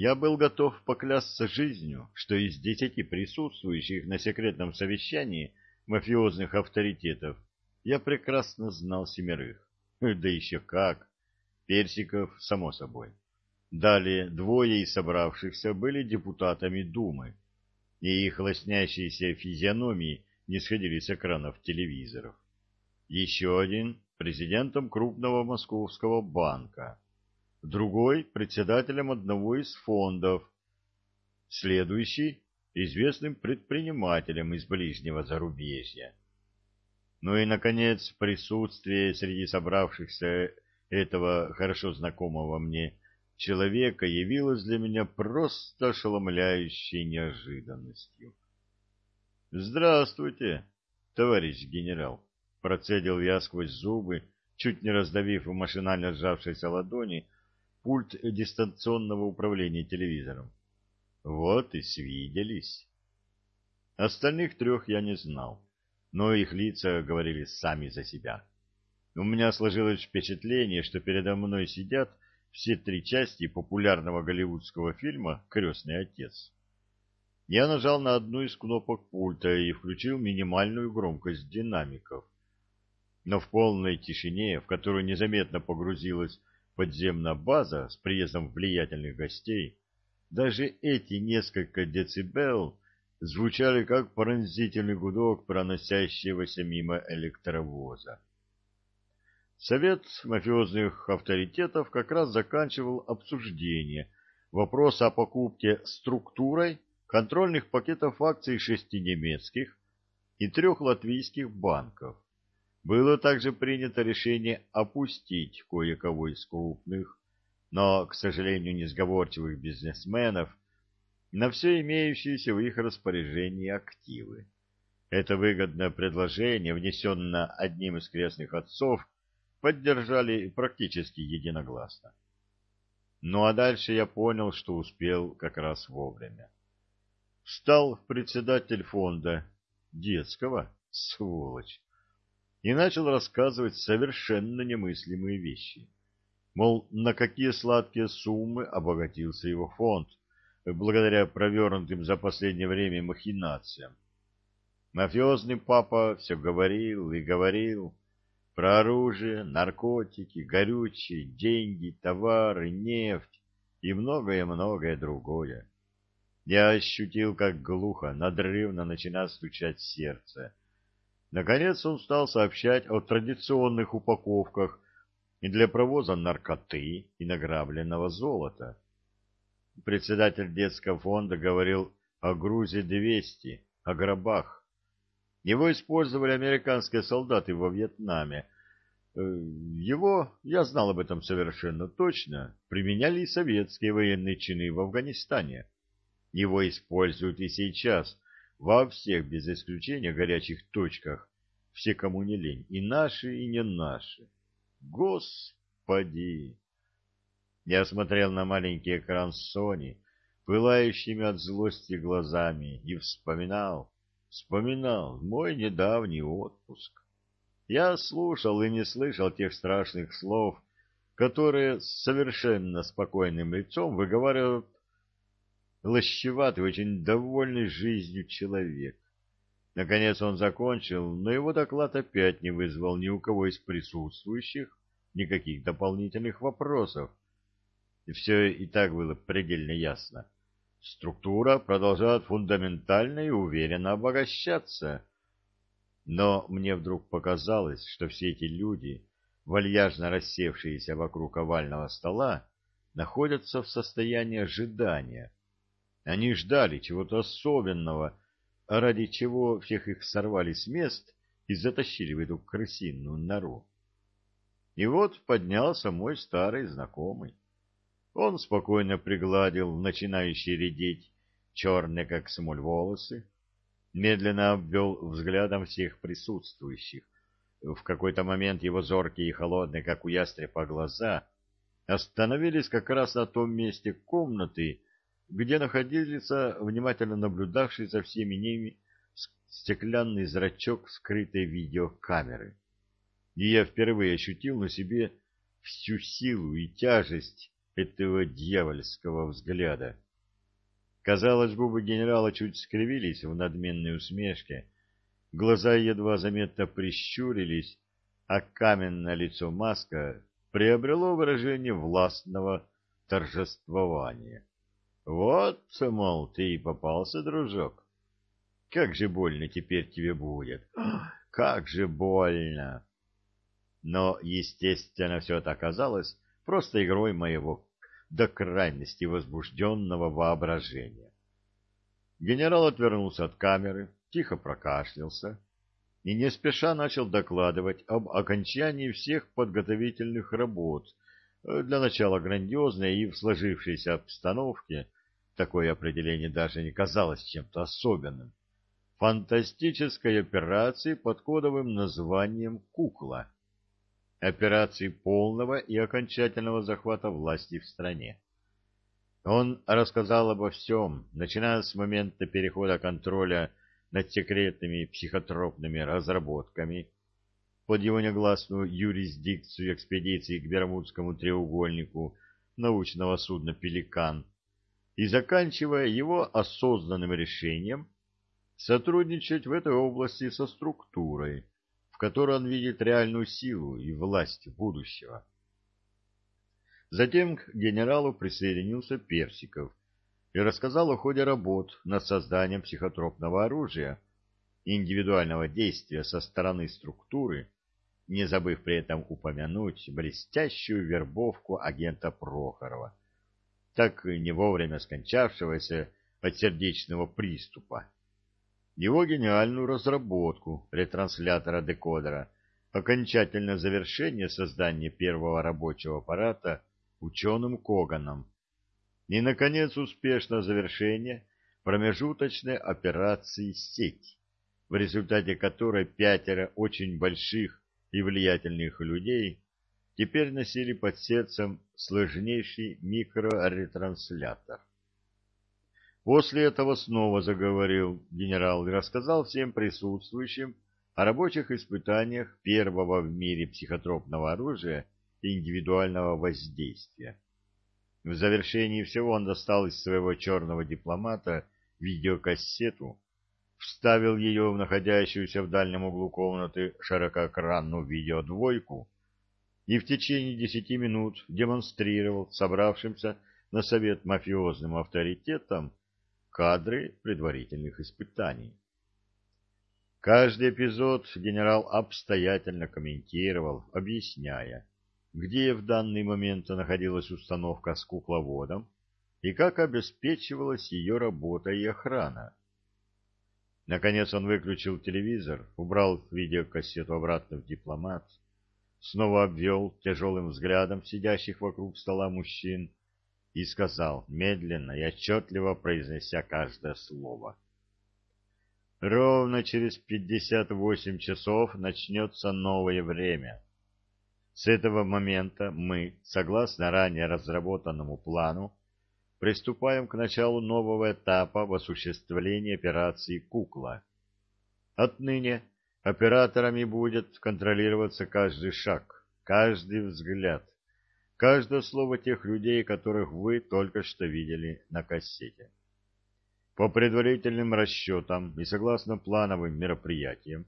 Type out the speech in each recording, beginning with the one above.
Я был готов поклясться жизнью, что из десяти присутствующих на секретном совещании мафиозных авторитетов я прекрасно знал семерых. Да еще как! Персиков, само собой. Далее двое из собравшихся были депутатами Думы, и их лоснящиеся физиономии не сходили с экранов телевизоров. Еще один — президентом крупного московского банка, другой — председателем одного из фондов, следующий — известным предпринимателем из ближнего зарубежья. Ну и, наконец, присутствие среди собравшихся этого хорошо знакомого мне человека явилось для меня просто ошеломляющей неожиданностью. «Здравствуйте, товарищ генерал!» — процедил я сквозь зубы, чуть не раздавив в машинально сжавшейся ладони пульт дистанционного управления телевизором. Вот и свиделись. Остальных трех я не знал, но их лица говорили сами за себя. У меня сложилось впечатление, что передо мной сидят все три части популярного голливудского фильма «Крестный отец». Я нажал на одну из кнопок пульта и включил минимальную громкость динамиков. Но в полной тишине, в которую незаметно погрузилась подземная база с приездом влиятельных гостей, даже эти несколько децибел звучали как пронзительный гудок проносящегося мимо электровоза. Совет мафиозных авторитетов как раз заканчивал обсуждение вопроса о покупке структурой контрольных пакетов акций шести немецких и трех латвийских банков. Было также принято решение опустить кое-кого из крупных, но, к сожалению, несговорчивых бизнесменов на все имеющиеся в их распоряжении активы. Это выгодное предложение, внесенное одним из крестных отцов, поддержали практически единогласно. Ну а дальше я понял, что успел как раз вовремя. Встал председатель фонда детского, сволочь, и начал рассказывать совершенно немыслимые вещи. Мол, на какие сладкие суммы обогатился его фонд, благодаря провернутым за последнее время махинациям. Мафиозный папа все говорил и говорил, про оружие, наркотики, горючие, деньги, товары, нефть и многое-многое другое. Я ощутил, как глухо, надрывно начинает стучать сердце. Наконец он стал сообщать о традиционных упаковках и для провоза наркоты и награбленного золота. Председатель детского фонда говорил о грузе 200, о гробах, его использовали американские солдаты во Вьетнаме. Э, его, я знал об этом совершенно точно, применяли и советские военные чины в Афганистане. Его используют и сейчас во всех, без исключения, горячих точках, все, кому не лень, и наши, и не наши. Господи! Я смотрел на маленький экран Сони, пылающими от злости глазами, и вспоминал, Вспоминал мой недавний отпуск. Я слушал и не слышал тех страшных слов, которые с совершенно спокойным лицом выговаривают лощеватый, очень довольный жизнью человек. Наконец он закончил, но его доклад опять не вызвал ни у кого из присутствующих никаких дополнительных вопросов. Все и так было предельно ясно. Структура продолжает фундаментально и уверенно обогащаться. Но мне вдруг показалось, что все эти люди, вальяжно рассевшиеся вокруг овального стола, находятся в состоянии ожидания. Они ждали чего-то особенного, ради чего всех их сорвали с мест и затащили в эту крысиную нору. И вот поднялся мой старый знакомый. Он спокойно пригладил начинающие редеть черные, как смоль, волосы, медленно обвел взглядом всех присутствующих. В какой-то момент его зоркие и холодные, как у ястреба, глаза остановились как раз на том месте комнаты, где находился внимательно наблюдавший за всеми ними стеклянный зрачок скрытой видеокамеры. И я впервые ощутил на себе всю силу и тяжесть этого дьявольского взгляда. Казалось, губы генерала чуть скривились в надменной усмешке, глаза едва заметно прищурились, а каменное лицо маска приобрело выражение властного торжествования. Вот, мол, ты и попался, дружок. Как же больно теперь тебе будет. Как же больно. Но, естественно, все это оказалось просто игрой моего до крайности возбужденного воображения. Генерал отвернулся от камеры, тихо прокашлялся и не спеша начал докладывать об окончании всех подготовительных работ э, для начала грандиозной и в сложившейся обстановке такое определение даже не казалось чем-то особенным. Фантастической операции под кодовым названием «Кукла» операции полного и окончательного захвата власти в стране. Он рассказал обо всем, начиная с момента перехода контроля над секретными психотропными разработками под его негласную юрисдикцию экспедиции к Бермудскому треугольнику научного судна «Пеликан» и заканчивая его осознанным решением сотрудничать в этой области со структурой, в которой он видит реальную силу и власть будущего. Затем к генералу присоединился Персиков и рассказал о ходе работ над созданием психотропного оружия индивидуального действия со стороны структуры, не забыв при этом упомянуть блестящую вербовку агента Прохорова, так не вовремя скончавшегося от сердечного приступа. Его гениальную разработку ретранслятора-декодера, окончательное завершение создания первого рабочего аппарата ученым Коганом и, наконец, успешное завершение промежуточной операции «Сеть», в результате которой пятеро очень больших и влиятельных людей теперь носили под сердцем сложнейший микроретранслятор. После этого снова заговорил генерал и рассказал всем присутствующим о рабочих испытаниях первого в мире психотропного оружия индивидуального воздействия. В завершении всего он достал из своего черного дипломата видеокассету, вставил ее в находящуюся в дальнем углу комнаты широкоэкранную видеодвойку и в течение десяти минут демонстрировал собравшимся на совет мафиозным авторитетом кадры предварительных испытаний. Каждый эпизод генерал обстоятельно комментировал, объясняя, где в данный момент находилась установка с кукловодом и как обеспечивалась ее работа и охрана. Наконец он выключил телевизор, убрал видеокассету обратно в дипломат, снова обвел тяжелым взглядом сидящих вокруг стола мужчин и сказал, медленно и отчетливо произнеся каждое слово. Ровно через пятьдесят восемь часов начнется новое время. С этого момента мы, согласно ранее разработанному плану, приступаем к началу нового этапа в осуществлении операции «Кукла». Отныне операторами будет контролироваться каждый шаг, каждый взгляд, каждое слово тех людей, которых вы только что видели на кассете. По предварительным расчетам и согласно плановым мероприятиям,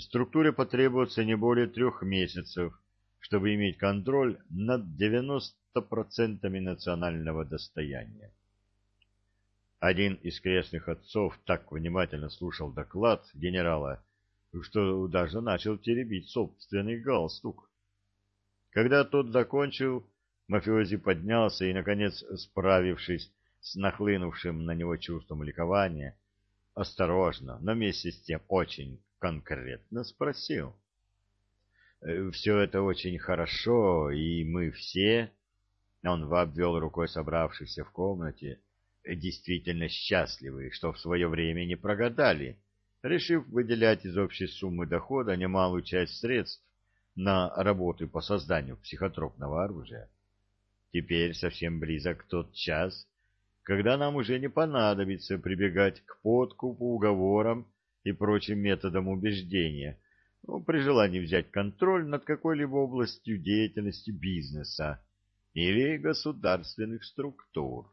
структуре потребуется не более трех месяцев, чтобы иметь контроль над 90% национального достояния. Один из крестных отцов так внимательно слушал доклад генерала, что даже начал теребить собственный галстук. Когда тот закончил, мафиози поднялся и, наконец, справившись с нахлынувшим на него чувством ликования, осторожно, но вместе с тем очень конкретно спросил. «Э, «Все это очень хорошо, и мы все...» Он обвел рукой собравшихся в комнате, действительно счастливы, что в свое время не прогадали, решив выделять из общей суммы дохода немалую часть средств на работы по созданию психотропного оружия. Теперь совсем близок тот час, когда нам уже не понадобится прибегать к подкупу, уговорам и прочим методам убеждения, ну, при желании взять контроль над какой-либо областью деятельности бизнеса. или государственных структур.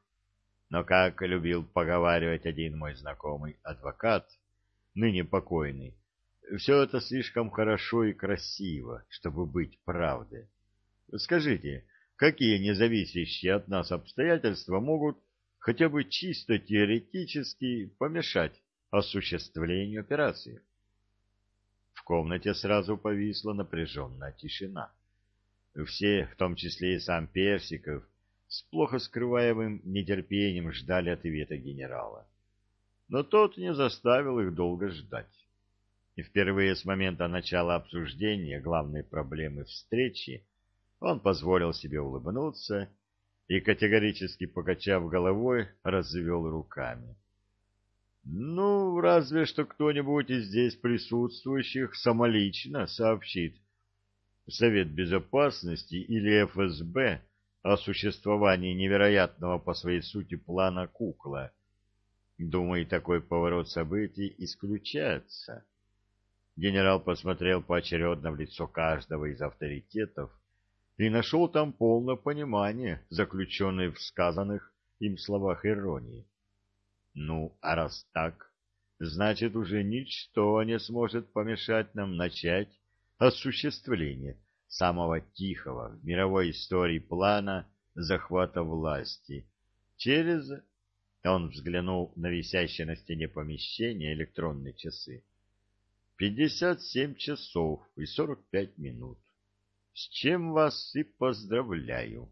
Но, как любил поговаривать один мой знакомый адвокат, ныне покойный, все это слишком хорошо и красиво, чтобы быть правдой. Скажите, какие независящие от нас обстоятельства могут хотя бы чисто теоретически помешать осуществлению операции? В комнате сразу повисла напряженная тишина. Все, в том числе и сам Персиков, с плохо скрываемым нетерпением ждали ответа генерала. Но тот не заставил их долго ждать. И впервые с момента начала обсуждения главной проблемы встречи он позволил себе улыбнуться и, категорически покачав головой, развел руками. «Ну, разве что кто-нибудь из здесь присутствующих самолично сообщит Совет Безопасности или ФСБ о существовании невероятного по своей сути плана кукла. Думаю, такой поворот событий исключается». Генерал посмотрел поочередно в лицо каждого из авторитетов и нашел там полное понимание, заключенной в сказанных им словах иронии. Ну, а раз так, значит, уже ничто не сможет помешать нам начать осуществление самого тихого в мировой истории плана захвата власти через... Он взглянул на висящее на стене помещение электронные часы. Пятьдесят семь часов и сорок пять минут. С чем вас и поздравляю.